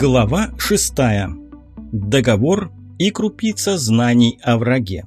Глава 6. Договор и крупица знаний о враге.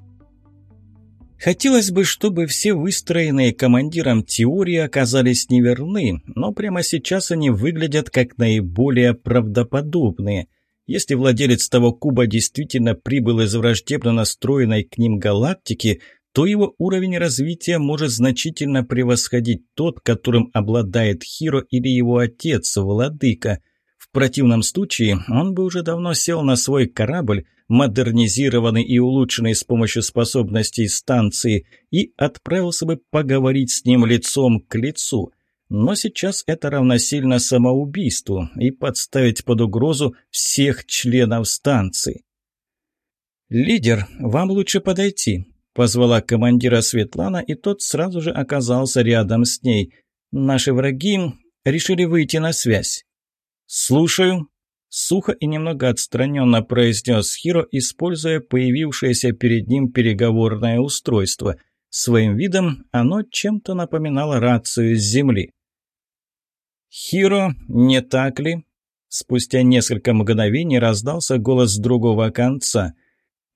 Хотелось бы, чтобы все выстроенные командиром теории оказались неверны, но прямо сейчас они выглядят как наиболее правдоподобные. Если владелец того куба действительно прибыл из враждебно настроенной к ним галактики, то его уровень развития может значительно превосходить тот, которым обладает Хиро или его отец, Владыка – противном случае он бы уже давно сел на свой корабль, модернизированный и улучшенный с помощью способностей станции, и отправился бы поговорить с ним лицом к лицу. Но сейчас это равносильно самоубийству и подставить под угрозу всех членов станции. «Лидер, вам лучше подойти», – позвала командира Светлана, и тот сразу же оказался рядом с ней. «Наши враги решили выйти на связь». «Слушаю», — сухо и немного отстраненно произнес Хиро, используя появившееся перед ним переговорное устройство. Своим видом оно чем-то напоминало рацию с земли. «Хиро, не так ли?» Спустя несколько мгновений раздался голос другого конца.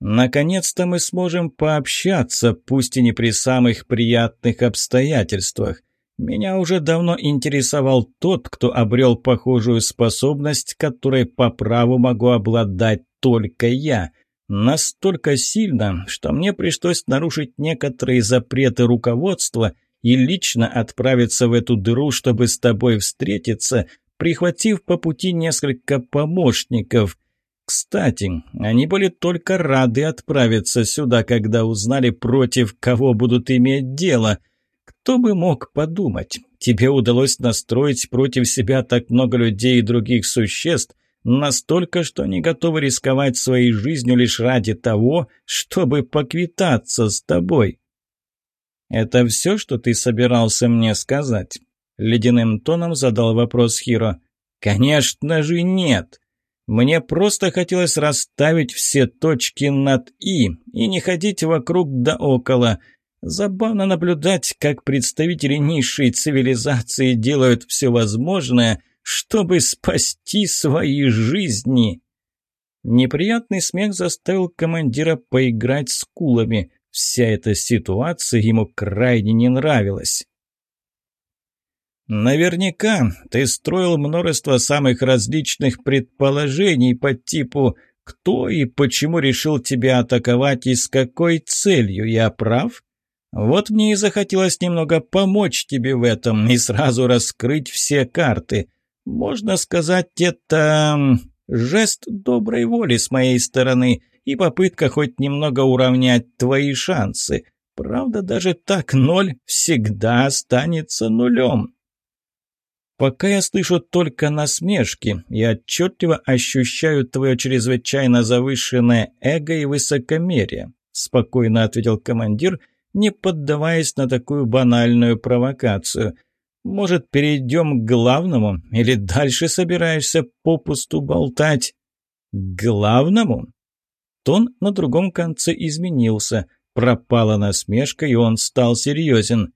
«Наконец-то мы сможем пообщаться, пусть и не при самых приятных обстоятельствах. Меня уже давно интересовал тот, кто обрел похожую способность, которой по праву могу обладать только я. Настолько сильно, что мне пришлось нарушить некоторые запреты руководства и лично отправиться в эту дыру, чтобы с тобой встретиться, прихватив по пути несколько помощников. Кстати, они были только рады отправиться сюда, когда узнали, против кого будут иметь дело – кто бы мог подумать? Тебе удалось настроить против себя так много людей и других существ, настолько, что они готовы рисковать своей жизнью лишь ради того, чтобы поквитаться с тобой. «Это все, что ты собирался мне сказать?» Ледяным тоном задал вопрос Хиро. «Конечно же нет. Мне просто хотелось расставить все точки над «и» и не ходить вокруг да около. Забавно наблюдать, как представители низшей цивилизации делают все возможное, чтобы спасти свои жизни. Неприятный смех заставил командира поиграть с кулами. Вся эта ситуация ему крайне не нравилась. «Наверняка ты строил множество самых различных предположений по типу «Кто и почему решил тебя атаковать и с какой целью, я прав?» Вот мне и захотелось немного помочь тебе в этом и сразу раскрыть все карты. Можно сказать, это жест доброй воли с моей стороны и попытка хоть немного уравнять твои шансы. Правда, даже так ноль всегда останется нулем. Пока я слышу только насмешки и отчетливо ощущаю твое чрезвычайно завышенное эго и высокомерие, спокойно ответил командир – не поддаваясь на такую банальную провокацию. Может, перейдем к главному или дальше собираешься попусту болтать? К главному? Тон на другом конце изменился. Пропала насмешка, и он стал серьезен.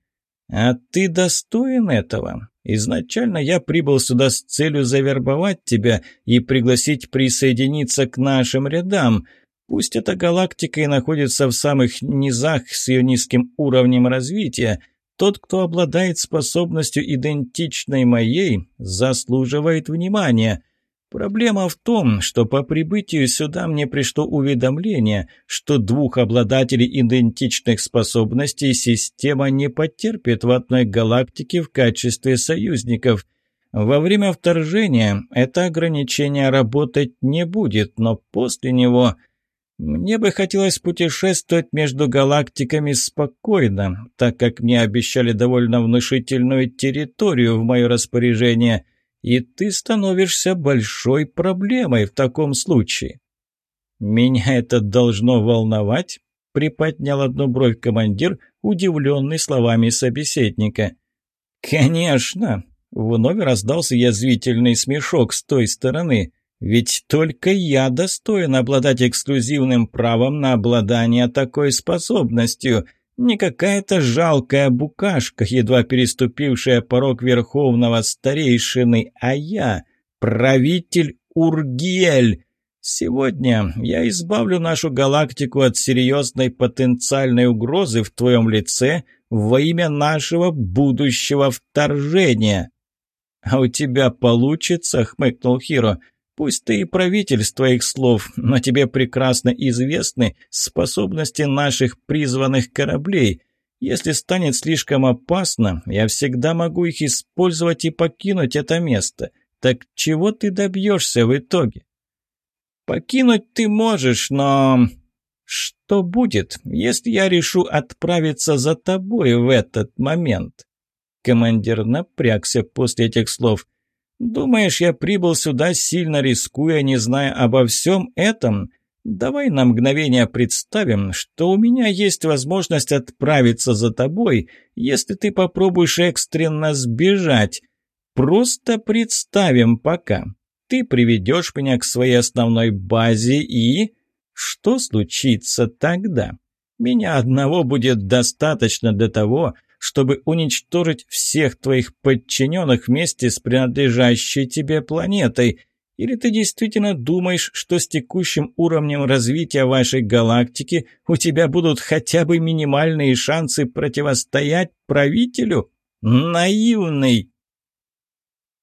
«А ты достоин этого? Изначально я прибыл сюда с целью завербовать тебя и пригласить присоединиться к нашим рядам». Пусть эта галактика и находится в самых низах с ее низким уровнем развития, тот, кто обладает способностью идентичной моей, заслуживает внимания. Проблема в том, что по прибытию сюда мне пришло уведомление, что двух обладателей идентичных способностей система не потерпит в одной галактике в качестве союзников. Во время вторжения это ограничение работать не будет, но после него – мне бы хотелось путешествовать между галактиками спокойно, так как мне обещали довольно внушительную территорию в мое распоряжение, и ты становишься большой проблемой в таком случае. Меня это должно волновать? Приподнял одну бровь командир, удивленный словами собеседника. «Конечно!» — вновь раздался язвительный смешок с той стороны — ведь только я достоин обладать эксклюзивным правом на обладание такой способностью. Не какая-то жалкая букашка, едва переступившая порог верховного старейшины, а я, правитель Ургиэль. Сегодня я избавлю нашу галактику от серьезной потенциальной угрозы в твоем лице во имя нашего будущего вторжения». «А у тебя получится?» — хмыкнул Хиро. «Пусть ты и правитель с твоих слов, но тебе прекрасно известны способности наших призванных кораблей. Если станет слишком опасно, я всегда могу их использовать и покинуть это место. Так чего ты добьешься в итоге?» «Покинуть ты можешь, но...» «Что будет, если я решу отправиться за тобой в этот момент?» Командир напрягся после этих слов. «Думаешь, я прибыл сюда, сильно рискуя, не зная обо всем этом? Давай на мгновение представим, что у меня есть возможность отправиться за тобой, если ты попробуешь экстренно сбежать. Просто представим пока. Ты приведешь меня к своей основной базе и... Что случится тогда? Меня одного будет достаточно для того, чтобы уничтожить всех твоих подчиненных вместе с принадлежащей тебе планетой? Или ты действительно думаешь, что с текущим уровнем развития вашей галактики у тебя будут хотя бы минимальные шансы противостоять правителю? Наивный!»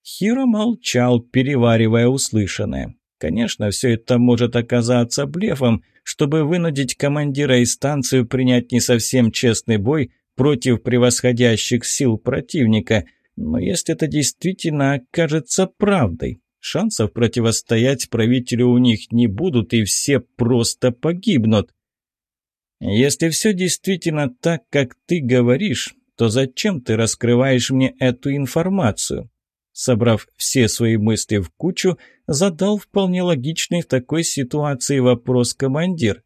Хиро молчал, переваривая услышанное. Конечно, все это может оказаться блефом, чтобы вынудить командира и станцию принять не совсем честный бой против превосходящих сил противника. Но если это действительно окажется правдой, шансов противостоять правителю у них не будут, и все просто погибнут. Если все действительно так, как ты говоришь, то зачем ты раскрываешь мне эту информацию? Собрав все свои мысли в кучу, задал вполне логичный в такой ситуации вопрос командир.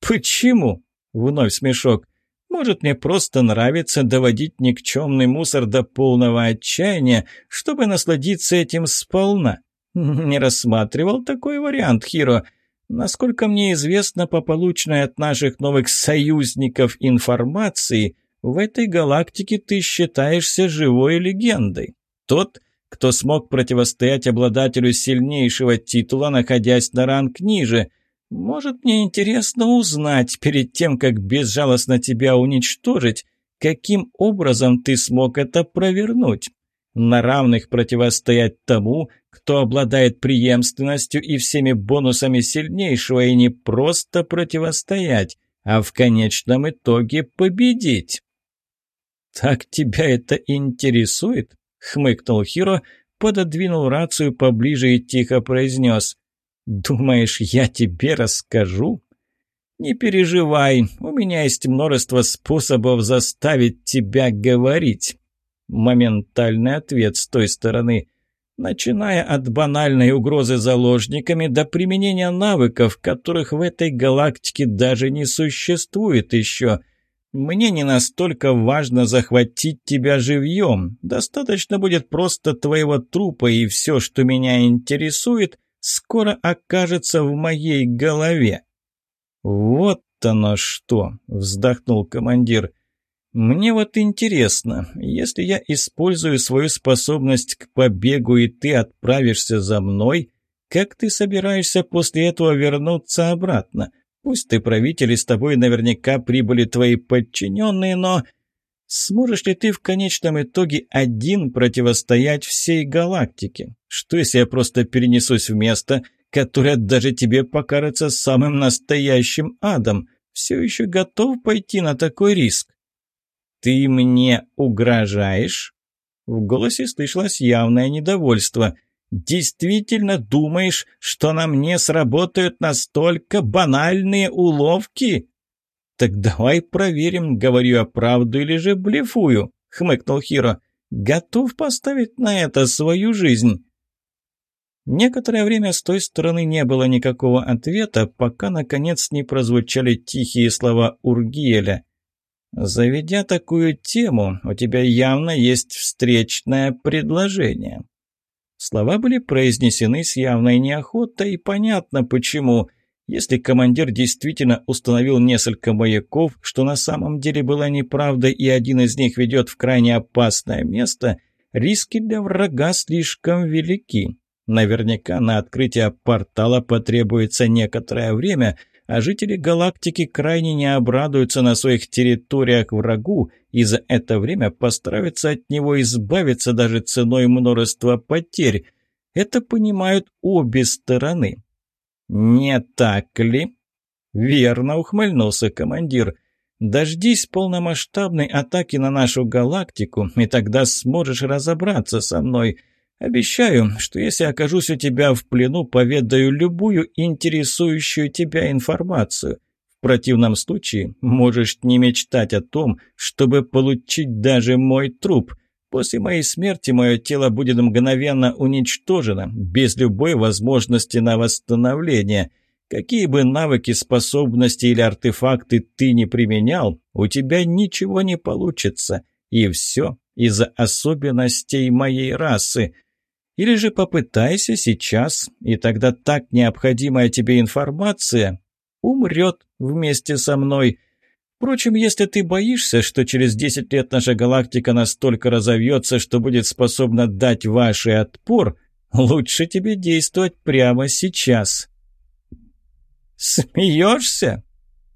«Почему?» — вновь смешок. Может, мне просто нравится доводить никчемный мусор до полного отчаяния, чтобы насладиться этим сполна. Не рассматривал такой вариант, Хиро. Насколько мне известно по полученной от наших новых союзников информации, в этой галактике ты считаешься живой легендой. Тот, кто смог противостоять обладателю сильнейшего титула, находясь на ранг ниже – может, мне интересно узнать, перед тем, как безжалостно тебя уничтожить, каким образом ты смог это провернуть? На равных противостоять тому, кто обладает преемственностью и всеми бонусами сильнейшего, и не просто противостоять, а в конечном итоге победить. «Так тебя это интересует?» — хмыкнул Хиро, пододвинул рацию поближе и тихо произнес. «Думаешь, я тебе расскажу?» «Не переживай, у меня есть множество способов заставить тебя говорить». Моментальный ответ с той стороны. Начиная от банальной угрозы заложниками до применения навыков, которых в этой галактике даже не существует еще. Мне не настолько важно захватить тебя живьем. Достаточно будет просто твоего трупа, и все, что меня интересует – скоро окажется в моей голове. «Вот оно что!» – вздохнул командир. «Мне вот интересно, если я использую свою способность к побегу, и ты отправишься за мной, как ты собираешься после этого вернуться обратно? Пусть ты правитель, и с тобой наверняка прибыли твои подчиненные, но Сможешь ли ты в конечном итоге один противостоять всей галактике? Что если я просто перенесусь в место, которое даже тебе покажется самым настоящим адом? Все еще готов пойти на такой риск? Ты мне угрожаешь? В голосе слышалось явное недовольство. Действительно думаешь, что на мне сработают настолько банальные уловки? «Так давай проверим, говорю я правду или же блефую», — хмыкнул Хиро. «Готов поставить на это свою жизнь». Некоторое время с той стороны не было никакого ответа, пока, наконец, не прозвучали тихие слова Ургиеля. «Заведя такую тему, у тебя явно есть встречное предложение». Слова были произнесены с явной неохотой, и понятно почему. Если командир действительно установил несколько маяков, что на самом деле была неправда и один из них ведет в крайне опасное место, риски для врага слишком велики. Наверняка на открытие портала потребуется некоторое время, а жители галактики крайне не обрадуются на своих территориях врагу и за это время постараются от него избавиться даже ценой множества потерь. Это понимают обе стороны. «Не так ли?» «Верно», — ухмыльнулся командир. «Дождись полномасштабной атаки на нашу галактику, и тогда сможешь разобраться со мной. Обещаю, что если окажусь у тебя в плену, поведаю любую интересующую тебя информацию. В противном случае можешь не мечтать о том, чтобы получить даже мой труп. После моей смерти мое тело будет мгновенно уничтожено, без любой возможности на восстановление. Какие бы навыки, способности или артефакты ты не применял, у тебя ничего не получится. И все из-за особенностей моей расы – или же попытайся сейчас, и тогда так необходимая тебе информация умрет вместе со мной. Впрочем, если ты боишься, что через 10 лет наша галактика настолько разовьется, что будет способна дать вашей отпор, лучше тебе действовать прямо сейчас. «Смеешься?»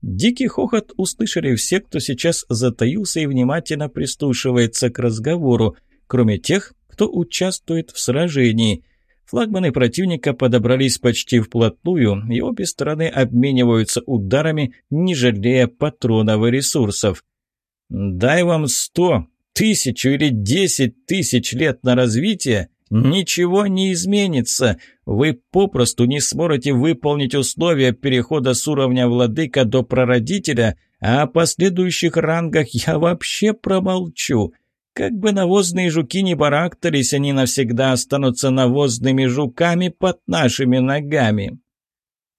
Дикий хохот услышали все, кто сейчас затаился и внимательно прислушивается к разговору, кроме тех, кто участвует в сражении. Флагманы противника подобрались почти вплотную, и обе стороны обмениваются ударами, не жалея патронов и ресурсов. «Дай вам сто, тысячу или десять тысяч лет на развитие, ничего не изменится. Вы попросту не сможете выполнить условия перехода с уровня владыка до прародителя, а о последующих рангах я вообще промолчу. Как бы навозные жуки не барахтались, они навсегда останутся навозными жуками под нашими ногами.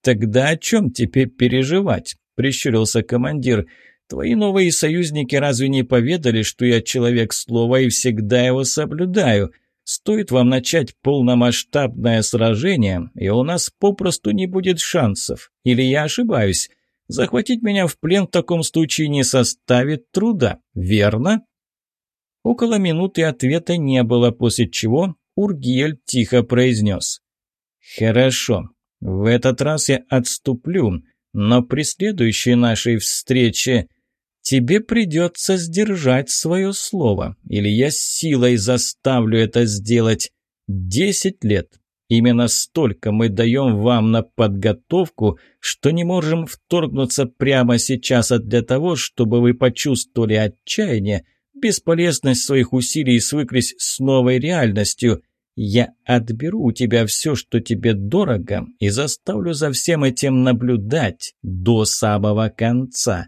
«Тогда о чем теперь переживать?» – прищурился командир. «Твои новые союзники разве не поведали, что я человек слова и всегда его соблюдаю? Стоит вам начать полномасштабное сражение, и у нас попросту не будет шансов. Или я ошибаюсь? Захватить меня в плен в таком случае не составит труда, верно?» Около минуты ответа не было, после чего Ургель тихо произнес. «Хорошо, в этот раз я отступлю, но при следующей нашей встрече тебе придется сдержать свое слово, или я силой заставлю это сделать. Десять лет. Именно столько мы даем вам на подготовку, что не можем вторгнуться прямо сейчас, а для того, чтобы вы почувствовали отчаяние, бесполезность своих усилий свыклись с новой реальностью. Я отберу у тебя все, что тебе дорого, и заставлю за всем этим наблюдать до самого конца.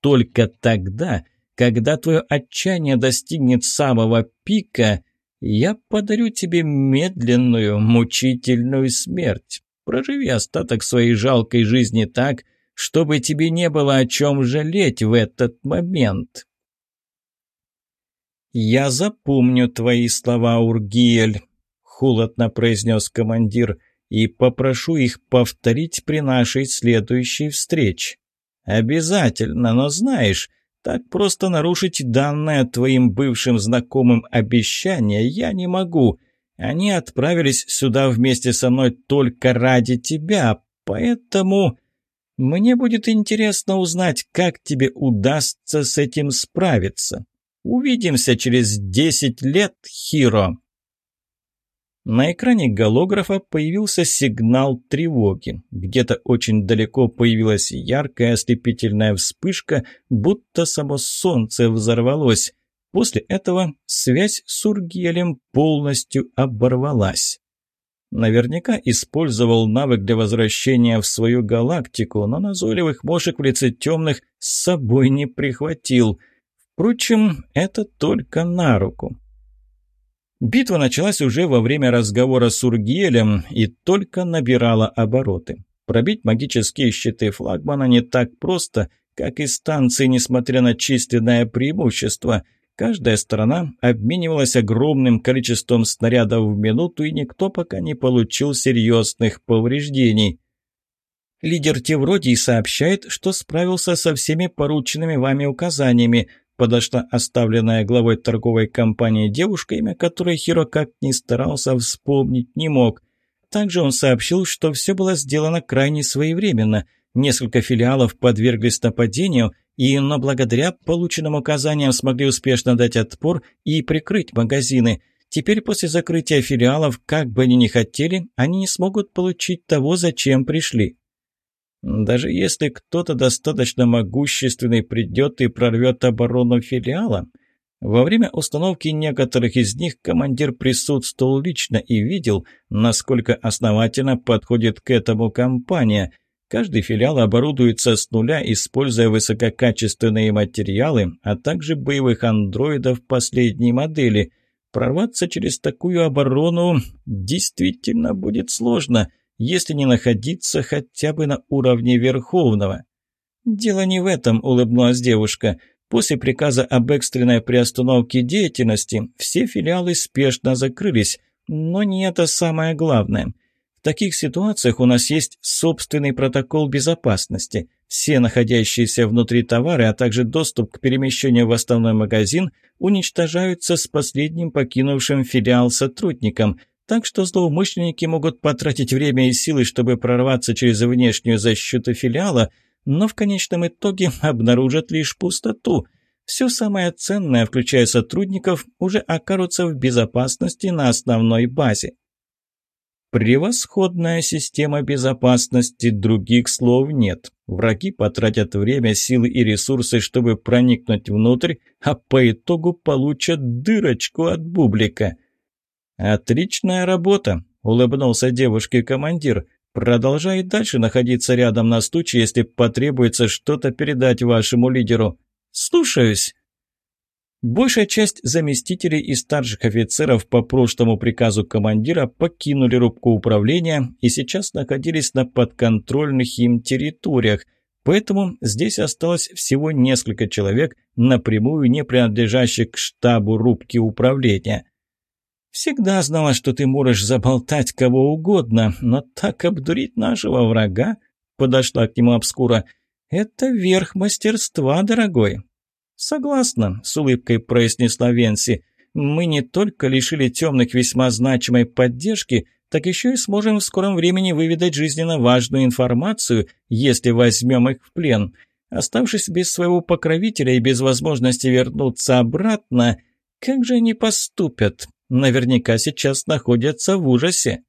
Только тогда, когда твое отчаяние достигнет самого пика, я подарю тебе медленную, мучительную смерть. Проживи остаток своей жалкой жизни так, чтобы тебе не было о чем жалеть в этот момент. «Я запомню твои слова, Ургиель», — холодно произнес командир, «и попрошу их повторить при нашей следующей встрече». «Обязательно, но знаешь, так просто нарушить данное твоим бывшим знакомым обещание я не могу. Они отправились сюда вместе со мной только ради тебя, поэтому...» Мне будет интересно узнать, как тебе удастся с этим справиться. Увидимся через десять лет, Хиро!» На экране голографа появился сигнал тревоги. Где-то очень далеко появилась яркая ослепительная вспышка, будто само солнце взорвалось. После этого связь с Ургелем полностью оборвалась. Наверняка использовал навык для возвращения в свою галактику, но назойливых мошек в лице темных с собой не прихватил – Впрочем, это только на руку. Битва началась уже во время разговора с Ургиелем и только набирала обороты. Пробить магические щиты флагмана не так просто, как и станции, несмотря на численное преимущество. Каждая сторона обменивалась огромным количеством снарядов в минуту, и никто пока не получил серьезных повреждений. Лидер Тевродий сообщает, что справился со всеми порученными вами указаниями, подошла оставленная главой торговой компании девушка, имя которой Хиро как ни старался вспомнить не мог. также он сообщил, что все было сделано крайне своевременно. Несколько филиалов подверглись нападению, и, но благодаря полученным указаниям смогли успешно дать отпор и прикрыть магазины. Теперь после закрытия филиалов, как бы они ни хотели, они не смогут получить того, зачем пришли. Даже если кто-то достаточно могущественный придет и прорвет оборону филиала, во время установки некоторых из них командир присутствовал лично и видел, насколько основательно подходит к этому компания. Каждый филиал оборудуется с нуля, используя высококачественные материалы, а также боевых андроидов последней модели. Прорваться через такую оборону действительно будет сложно – если не находиться хотя бы на уровне Верховного. «Дело не в этом», – улыбнулась девушка. «После приказа об экстренной приостановке деятельности все филиалы спешно закрылись, но не это самое главное. В таких ситуациях у нас есть собственный протокол безопасности. Все находящиеся внутри товары, а также доступ к перемещению в основной магазин уничтожаются с последним покинувшим филиал сотрудником – так что злоумышленники могут потратить время и силы, чтобы прорваться через внешнюю защиту филиала, но в конечном итоге обнаружат лишь пустоту. Все самое ценное, включая сотрудников, уже окажутся в безопасности на основной базе. Превосходная система безопасности, других слов нет. Враги потратят время, силы и ресурсы, чтобы проникнуть внутрь, а по итогу получат дырочку от бублика – «Отличная работа», – улыбнулся девушке командир. «Продолжай дальше находиться рядом на случай, если потребуется что-то передать вашему лидеру. Слушаюсь». Большая часть заместителей и старших офицеров по прошлому приказу командира покинули рубку управления и сейчас находились на подконтрольных им территориях, поэтому здесь осталось всего несколько человек, напрямую не принадлежащих к штабу рубки управления. Всегда знала, что ты можешь заболтать кого угодно, но так обдурить нашего врага?» Подошла к нему обскура. «Это верх мастерства, дорогой». «Согласна», — с улыбкой произнесла Венси. «Мы не только лишили темных весьма значимой поддержки, так еще и сможем в скором времени выведать жизненно важную информацию, если возьмем их в плен. Оставшись без своего покровителя и без возможности вернуться обратно, как же они поступят? Наверняка сейчас находятся в ужасе.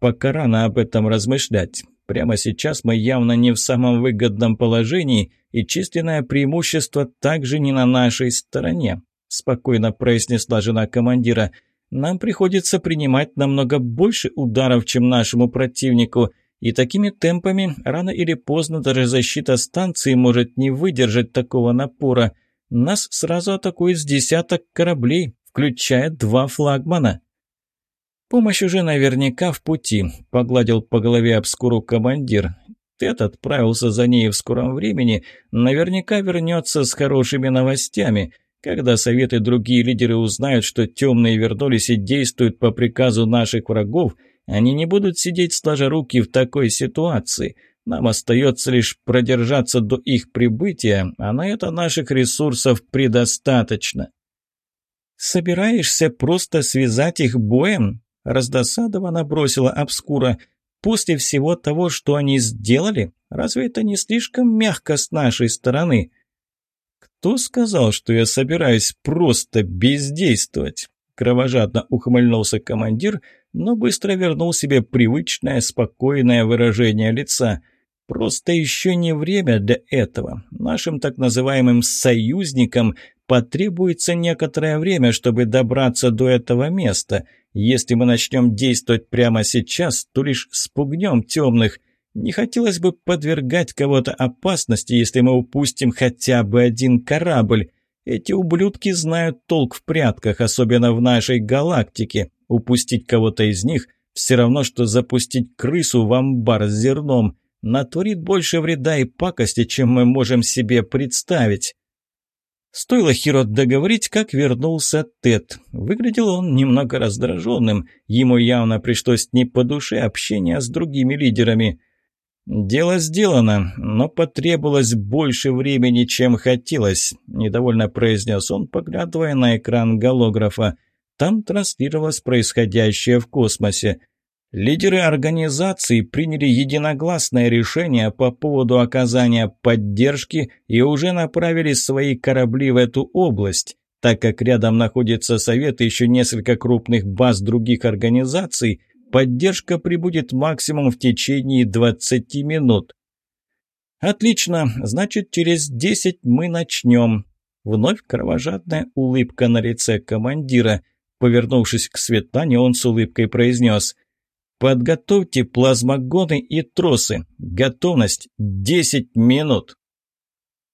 Пока рано об этом размышлять. Прямо сейчас мы явно не в самом выгодном положении, и численное преимущество также не на нашей стороне», – спокойно произнесла жена командира. «Нам приходится принимать намного больше ударов, чем нашему противнику, и такими темпами рано или поздно даже защита станции может не выдержать такого напора. Нас сразу атакует с десяток кораблей, включая два флагмана. «Помощь уже наверняка в пути», — погладил по голове обскуру командир. «Тед отправился за ней в скором времени, наверняка вернется с хорошими новостями. Когда Совет и другие лидеры узнают, что темные вернулись и действуют по приказу наших врагов, они не будут сидеть сложа руки в такой ситуации. Нам остается лишь продержаться до их прибытия, а на это наших ресурсов предостаточно». «Собираешься просто связать их боем?» – раздосадованно бросила обскура. «После всего того, что они сделали, разве это не слишком мягко с нашей стороны?» «Кто сказал, что я собираюсь просто бездействовать?» Кровожадно ухмыльнулся командир, но быстро вернул себе привычное спокойное выражение лица. «Просто еще не время для этого. Нашим так называемым «союзникам» Потребуется некоторое время, чтобы добраться до этого места. Если мы начнем действовать прямо сейчас, то лишь спугнем темных. Не хотелось бы подвергать кого-то опасности, если мы упустим хотя бы один корабль. Эти ублюдки знают толк в прятках, особенно в нашей галактике. Упустить кого-то из них – все равно, что запустить крысу в амбар с зерном. Натворит больше вреда и пакости, чем мы можем себе представить. Стоило Хиро договорить, как вернулся Тед. Выглядел он немного раздраженным. Ему явно пришлось не по душе общения с другими лидерами. «Дело сделано, но потребовалось больше времени, чем хотелось», – недовольно произнес он, поглядывая на экран голографа. Там транслировалось происходящее в космосе. Лидеры организации приняли единогласное решение по поводу оказания поддержки и уже направили свои корабли в эту область. Так как рядом находится совет и еще несколько крупных баз других организаций, поддержка прибудет максимум в течение 20 минут. «Отлично, значит, через 10 мы начнем». Вновь кровожадная улыбка на лице командира. Повернувшись к Светлане, он с улыбкой произнес «Подготовьте плазмогоны и тросы. Готовность 10 минут».